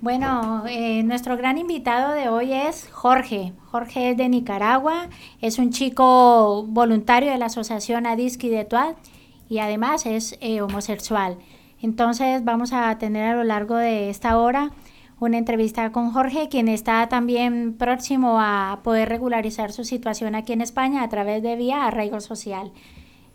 Bueno, eh, nuestro gran invitado de hoy es Jorge. Jorge es de Nicaragua, es un chico voluntario de la Asociación Adiski de Tuat y además es eh, homosexual. Entonces vamos a tener a lo largo de esta hora una entrevista con Jorge, quien está también próximo a poder regularizar su situación aquí en España a través de vía arraigo social.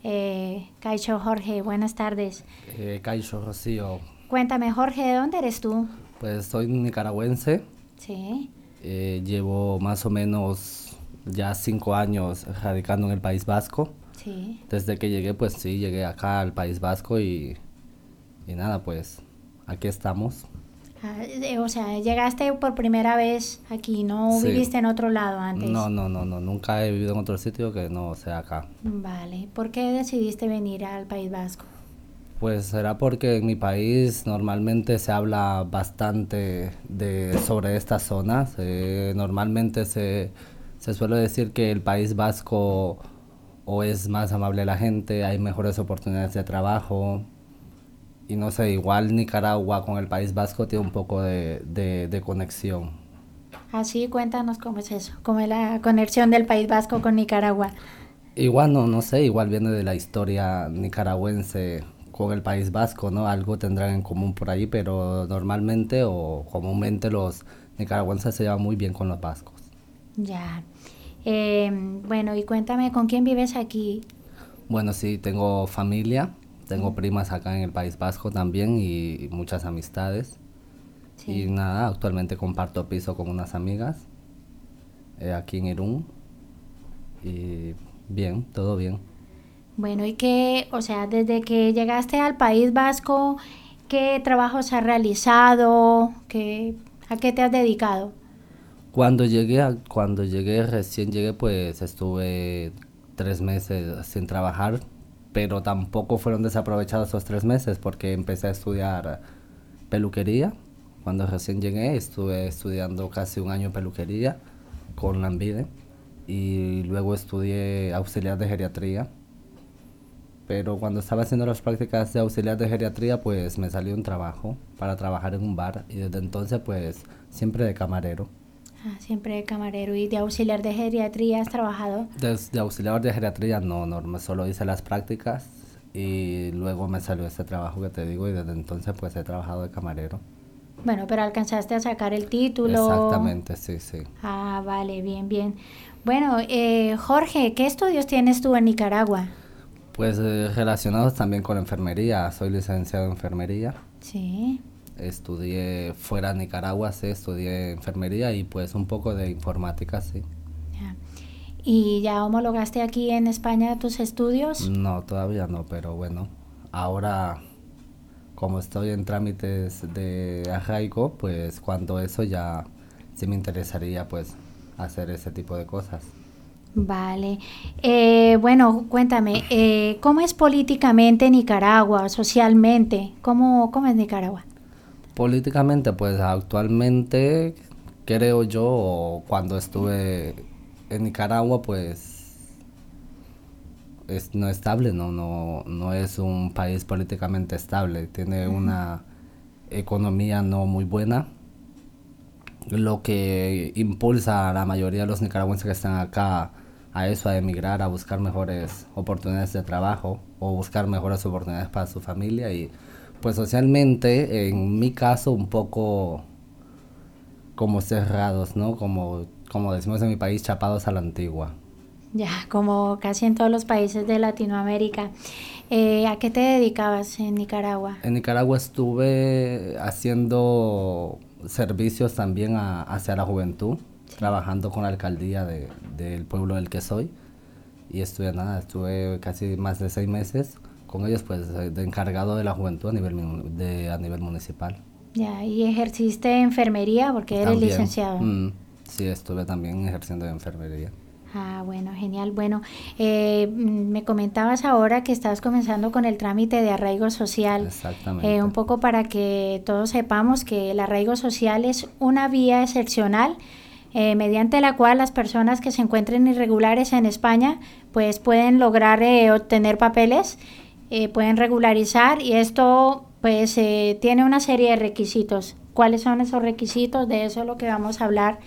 Eh, Caicho Jorge, buenas tardes. Eh, Caicho Rocío. Cuéntame, Jorge, ¿de dónde eres tú? Pues soy nicaragüense. Sí. Eh, llevo más o menos ya cinco años radicando en el País Vasco. Sí. Desde que llegué, pues sí, llegué acá al País Vasco y, y nada, pues aquí estamos. Ah, eh, o sea, llegaste por primera vez aquí, no Sí. viviste en otro lado antes. No, no, no, no, nunca he vivido en otro sitio que no sea acá. Vale, ¿por qué decidiste venir al País Vasco? Pues será porque en mi país normalmente se habla bastante de, sobre estas zonas. Eh, normalmente se, se suele decir que el País Vasco o es más amable la gente, hay mejores oportunidades de trabajo. Y no sé, igual Nicaragua con el País Vasco tiene un poco de, de, de conexión. Así, cuéntanos cómo es eso, cómo es la conexión del País Vasco con Nicaragua. Igual no, no sé, igual viene de la historia nicaragüense con el País Vasco, ¿no? Algo tendrán en común por ahí, pero normalmente o comúnmente los nicaragüenses se llevan muy bien con los vascos. Ya. Eh, bueno, y cuéntame, ¿con quién vives aquí? Bueno, sí, tengo familia, tengo primas acá en el País Vasco también y muchas amistades. Sí. Y nada, actualmente comparto piso con unas amigas eh, aquí en Irún. Y bien, todo bien. Bueno, y qué, o sea, desde que llegaste al País Vasco, ¿qué trabajos has realizado? ¿Qué, ¿A qué te has dedicado? Cuando llegué, a- cuando llegué, recién llegué, pues estuve tres meses sin trabajar, pero tampoco fueron desaprovechados esos tres meses porque empecé a estudiar peluquería. Cuando recién llegué, estuve estudiando casi un año peluquería con Lambide y luego estudié auxiliar de geriatría. Pero cuando estaba haciendo las prácticas de auxiliar de geriatría, pues me salió un trabajo para trabajar en un bar y desde entonces, pues siempre de camarero. Ah, siempre de camarero y de auxiliar de geriatría has trabajado. Desde auxiliar de geriatría no, no, solo hice las prácticas y luego me salió este trabajo que te digo y desde entonces pues he trabajado de camarero. Bueno, pero alcanzaste a sacar el título. Exactamente, sí, sí. Ah, vale, bien, bien. Bueno, eh, Jorge, ¿qué estudios tienes tú en Nicaragua? Pues eh, relacionados también con enfermería, soy licenciado en enfermería. Sí. Estudié fuera de Nicaragua, sí, estudié enfermería y pues un poco de informática, sí. ¿Y ya homologaste aquí en España tus estudios? No, todavía no, pero bueno, ahora como estoy en trámites de arraigo, pues cuando eso ya sí me interesaría pues hacer ese tipo de cosas. Vale. Eh, bueno, cuéntame, eh, ¿cómo es políticamente Nicaragua, socialmente? ¿Cómo, cómo es Nicaragua? Políticamente, pues actualmente creo yo, cuando estuve en Nicaragua, pues es no estable, no, no, no es un país políticamente estable, tiene una economía no muy buena, lo que impulsa a la mayoría de los nicaragüenses que están acá a eso, a emigrar, a buscar mejores oportunidades de trabajo o buscar mejores oportunidades para su familia y pues socialmente, en mi caso, un poco como cerrados, ¿no? Como, como decimos en mi país, chapados a la antigua. Ya, como casi en todos los países de Latinoamérica. Eh, ¿A qué te dedicabas en Nicaragua? En Nicaragua estuve haciendo servicios también a- hacia la juventud, trabajando con la alcaldía de- del pueblo del que soy. Y estuve nada, estuve casi más de seis meses con ellos, pues de encargado de la juventud a nivel, de, a nivel municipal. Ya, ¿y ejerciste enfermería porque eres También, licenciado? mm, sí, estuve también ejerciendo de enfermería. Ah, bueno, genial. Bueno, eh, me comentabas ahora que estás comenzando con el trámite de arraigo social. Exactamente. Eh, un poco para que todos sepamos que el arraigo social es una vía excepcional eh, mediante la cual las personas que se encuentren irregulares en España pues pueden lograr eh, obtener papeles, eh, pueden regularizar y esto pues tiene una serie de requisitos. ¿Cuáles son esos requisitos? De eso es lo que vamos a hablar,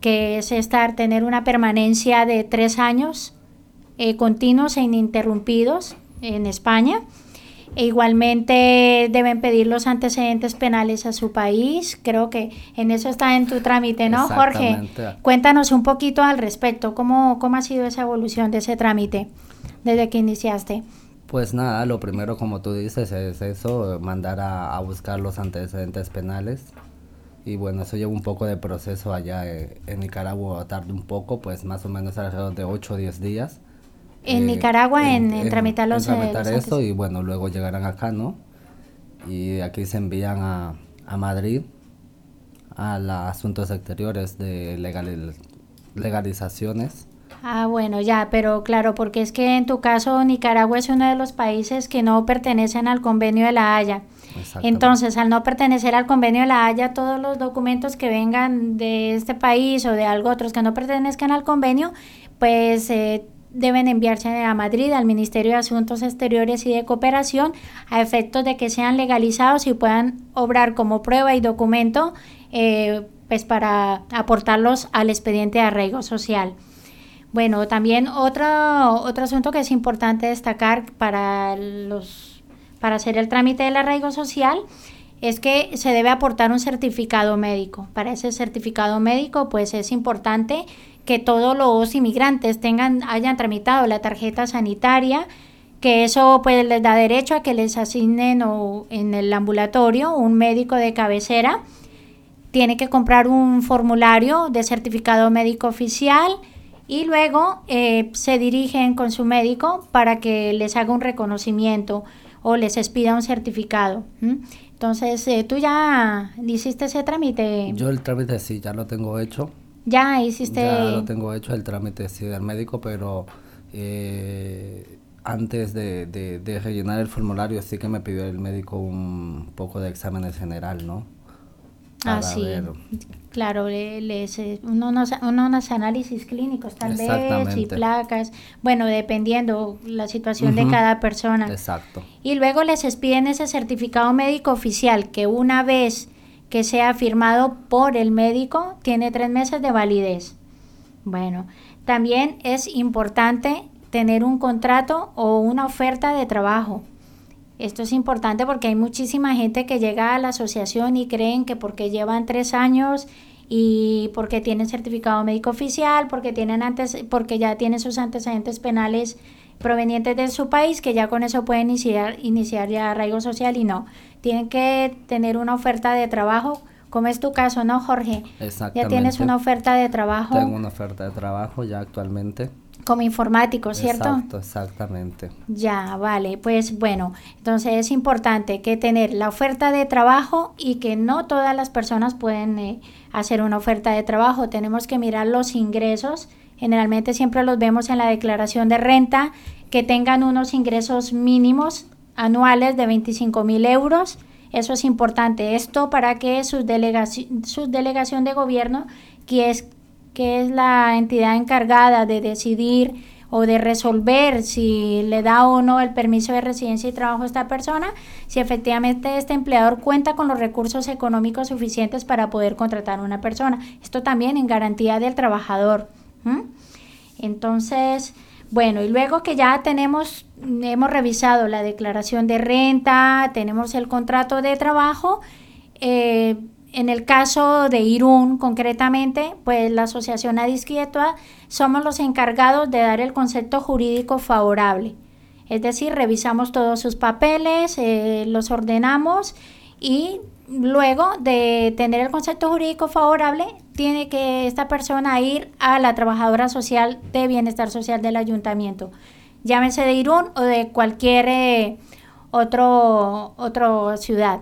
que es estar, tener una permanencia de tres años continuos e ininterrumpidos en España e igualmente deben pedir los antecedentes penales a su país. Creo que en eso está en tu trámite, ¿no, Jorge? Cuéntanos un poquito al respecto. ¿Cómo, ¿Cómo ha sido esa evolución de ese trámite desde que iniciaste? Pues nada, lo primero, como tú dices, es eso, mandar a, buscar los antecedentes penales. Y bueno, eso lleva un poco de proceso allá eh, en Nicaragua, tarde un poco, pues más o menos alrededor de 8 o 10 días en eh, Nicaragua en, tramitar los... En tramitar esto y bueno, luego llegarán acá, ¿no? Y aquí se envían a, a Madrid a los asuntos exteriores de legal, legalizaciones. Ah, bueno, ya, pero claro, porque es que en tu caso Nicaragua es uno de los países que no pertenecen al convenio de la Haya. Entonces, al no pertenecer al convenio de la Haya, todos los documentos que vengan de este país o de algo otros que no pertenezcan al convenio, pues eh, deben enviarse a Madrid, al Ministerio de Asuntos Exteriores y de Cooperación, a efectos de que sean legalizados y puedan obrar como prueba y documento eh, pues para aportarlos al expediente de arraigo social. Bueno, también otro, otro asunto que es importante destacar para, los, para hacer el trámite del arraigo social es que se debe aportar un certificado médico. Para ese certificado médico, pues es importante que todos los inmigrantes tengan, hayan tramitado la tarjeta sanitaria, que eso pues les da derecho a que les asignen o, en el ambulatorio un médico de cabecera. Tiene que comprar un formulario de certificado médico oficial y luego eh, se dirigen con su médico para que les haga un reconocimiento o les expida un certificado. Entonces, eh, ¿tú ya hiciste ese trámite? Yo el trámite sí, ya lo tengo hecho. Ya hiciste... Ya lo tengo hecho el trámite sí, del médico, pero eh, antes de, de, rellenar el formulario sí que me pidió el médico un poco de exámenes general, ¿no? Ah, sí. Claro, les, unos, unos, análisis clínicos tal vez y placas, bueno, dependiendo la situación de cada persona. Exacto. Y luego les expiden ese certificado médico oficial que una vez que sea firmado por el médico tiene tres meses de validez. Bueno, también es importante tener un contrato o una oferta de trabajo. Esto es importante porque hay muchísima gente que llega a la asociación y creen que porque llevan tres años y porque tienen certificado médico oficial, porque tienen antes, porque ya tienen sus antecedentes penales provenientes de su país, que ya con eso pueden iniciar, iniciar ya arraigo social y no. Tienen que tener una oferta de trabajo, como es tu caso, ¿no, Jorge? Exactamente. Ya tienes una oferta de trabajo. Tengo una oferta de trabajo ya actualmente. Como informático, ¿cierto? Exacto, exactamente. Ya, vale. Pues bueno, entonces es importante que tener la oferta de trabajo y que no todas las personas pueden eh, hacer una oferta de trabajo. Tenemos que mirar los ingresos Generalmente siempre los vemos en la declaración de renta, que tengan unos ingresos mínimos anuales de 25 mil euros. Eso es importante. Esto para que su, delegación, su delegación de gobierno, que es, que es la entidad encargada de decidir o de resolver si le da o no el permiso de residencia y trabajo a esta persona, si efectivamente este empleador cuenta con los recursos económicos suficientes para poder contratar a una persona. Esto también en garantía del trabajador. Entonces, bueno, y luego que ya tenemos, hemos revisado la declaración de renta, tenemos el contrato de trabajo, eh, en el caso de Irún concretamente, pues la Asociación Adisquietua somos los encargados de dar el concepto jurídico favorable. Es decir, revisamos todos sus papeles, eh, los ordenamos y luego de tener el concepto jurídico favorable, tiene que esta persona ir a la trabajadora social de bienestar social del ayuntamiento, llámese de Irún o de cualquier eh, otro, otro ciudad.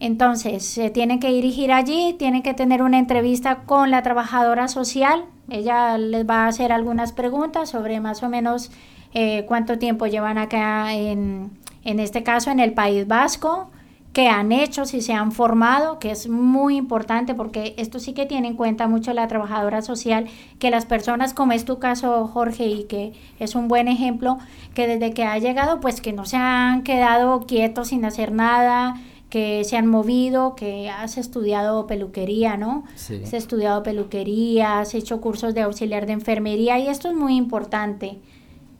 Entonces, se tiene que dirigir allí, tiene que tener una entrevista con la trabajadora social. Ella les va a hacer algunas preguntas sobre más o menos eh, cuánto tiempo llevan acá en, en este caso en el País Vasco, qué han hecho, si se han formado, que es muy importante porque esto sí que tiene en cuenta mucho la trabajadora social, que las personas, como es tu caso, Jorge, y que es un buen ejemplo, que desde que ha llegado, pues que no se han quedado quietos sin hacer nada, que se han movido, que has estudiado peluquería, ¿no? Sí. Has estudiado peluquería, has hecho cursos de auxiliar de enfermería y esto es muy importante.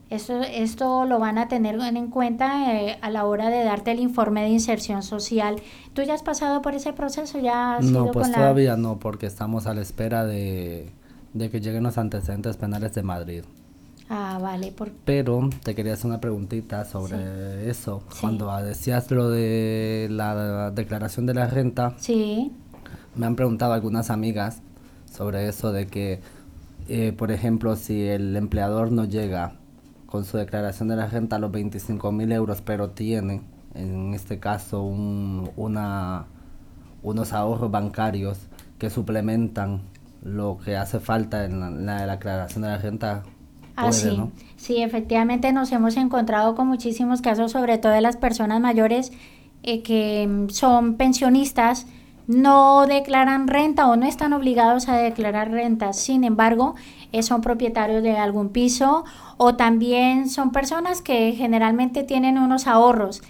Esto, esto lo van a tener en cuenta eh, a la hora de darte el informe de inserción social. ¿Tú ya has pasado por ese proceso? ¿Ya has No, pues con la- todavía no, porque estamos a la espera de, de que lleguen los antecedentes penales de Madrid. Ah, vale. Por... Pero te quería hacer una preguntita sobre eso. Sí. Cuando decías lo de la declaración de la renta, Sí, me han preguntado algunas amigas sobre eso de que, eh, por ejemplo, si el empleador no llega con su declaración de la renta a los 25 mil euros, pero tiene, en este caso, un, una, unos ahorros bancarios que suplementan lo que hace falta en la, en la declaración de la renta, Ah. ¿no? Sí, efectivamente nos hemos encontrado con muchísimos casos, sobre todo de las personas mayores eh, que mm, son pensionistas, no declaran renta o no están obligados a declarar renta. Sin embargo, eh, son propietarios de algún piso o también son personas que generalmente tienen unos ahorros.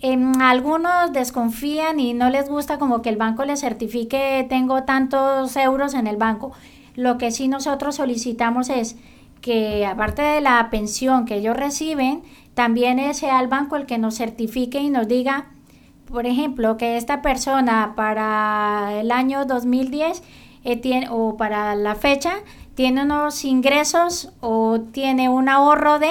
Em, algunos desconfían y no les gusta como que el banco les certifique tengo tantos euros en el banco. Lo que sí nosotros solicitamos es que aparte de la pensión que ellos reciben, también sea el banco el que nos certifique y nos diga, por ejemplo, que esta persona para el año 2010 eh, tiene, o para la fecha tiene unos ingresos o tiene un ahorro de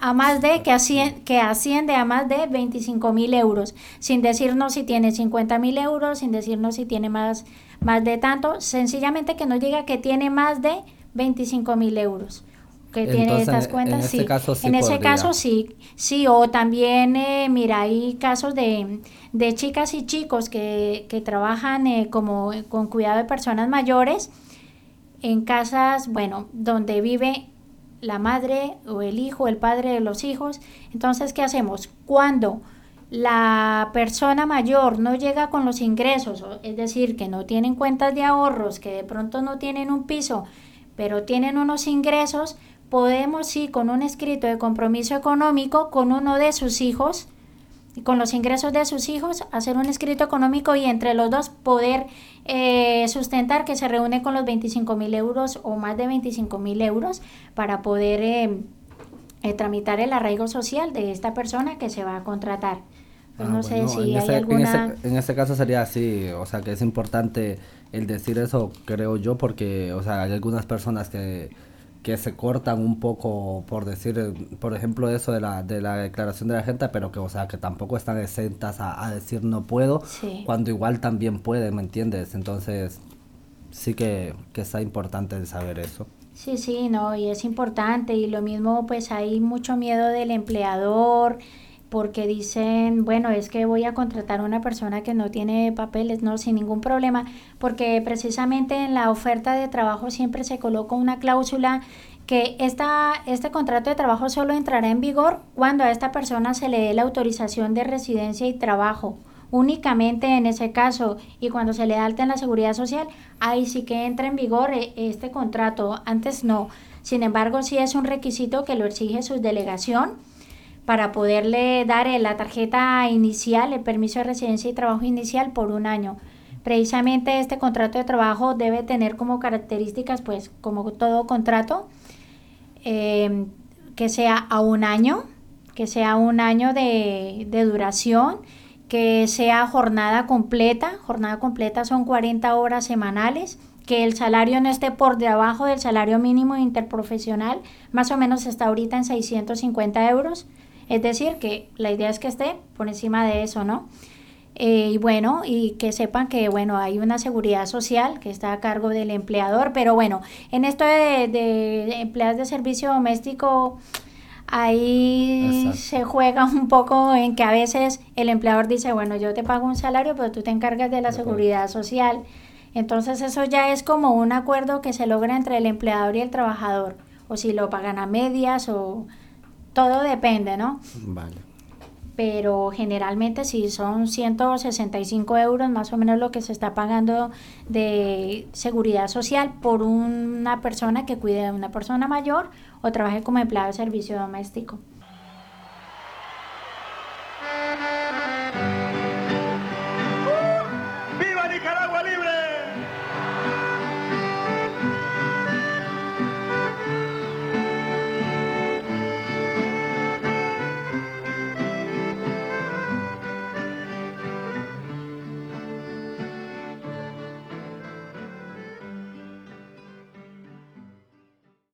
a más de que asciende, que asciende a más de 25 mil euros, sin decirnos si tiene 50 mil euros, sin decirnos si tiene más, más de tanto, sencillamente que nos diga que tiene más de 25 mil euros. Que tiene estas en- cuentas, en este sí. caso sí en ese caso sí, sí, o también, eh, mira, hay casos de, de chicas y chicos que, que trabajan eh, como con cuidado de personas mayores en casas, bueno, donde vive la madre o el hijo, el padre de los hijos. Entonces, ¿qué hacemos? Cuando la persona mayor no llega con los ingresos, es decir, que no tienen cuentas de ahorros, que de pronto no tienen un piso, pero tienen unos ingresos, podemos sí con un escrito de compromiso económico con uno de sus hijos, con los ingresos de sus hijos, hacer un escrito económico y entre los dos poder eh, sustentar que se reúne con los 25 mil euros o más de 25 mil euros para poder eh, eh, tramitar el arraigo social de esta persona que se va a contratar. Pues Ah, no sé bueno, si en hay ese, en alguna... ese- en ese caso sería así, o sea que es importante el decir eso, creo yo, porque, o sea, hay algunas personas que, que se cortan un poco por decir, eh, por ejemplo, eso de la, de la declaración de la renta, pero que, o sea, que tampoco están exentas a, a decir no puedo, Sí. cuando igual también pueden, ¿me entiendes? Entonces, sí que, que está importante el saber eso. Sí, sí, no, y es importante. Y lo mismo, pues hay mucho miedo del empleador, porque dicen, bueno, es que voy a contratar a una persona que no tiene papeles, no, sin ningún problema, porque precisamente en la oferta de trabajo siempre se coloca una cláusula que esta, este contrato de trabajo solo entrará en vigor cuando a esta persona se le dé la autorización de residencia y trabajo. Únicamente en ese caso y cuando se le alta en la seguridad social, ahí sí que entra en vigor eh, este contrato. Antes no. Sin embargo, sí es un requisito que lo exige su delegación para poderle dar la tarjeta inicial, el permiso de residencia y trabajo inicial por un año. Precisamente este contrato de trabajo debe tener como características, pues como todo contrato, eh, que sea a un año, que sea un año de, de duración, que sea jornada completa, jornada completa son 40 horas semanales, que el salario no esté por debajo del salario mínimo interprofesional, más o menos está ahorita en 650 euros, es decir, que la idea es que esté por encima de eso, ¿no? Eh, y bueno, y que sepan que bueno, hay una seguridad social que está a cargo del empleador, pero bueno, en esto de, de empleados de servicio doméstico, ahí Exacto. se juega un poco en que a veces el empleador dice, bueno, yo te pago un salario, pero tú te encargas de la seguridad social. Entonces eso ya es como un acuerdo que se logra entre el empleador y el trabajador, o si lo pagan a medias o todo depende, ¿no? Vale. pero generalmente sí son 165 euros más o menos lo que se está pagando de seguridad social por una persona que cuide a una persona mayor o trabaje como empleado de servicio doméstico.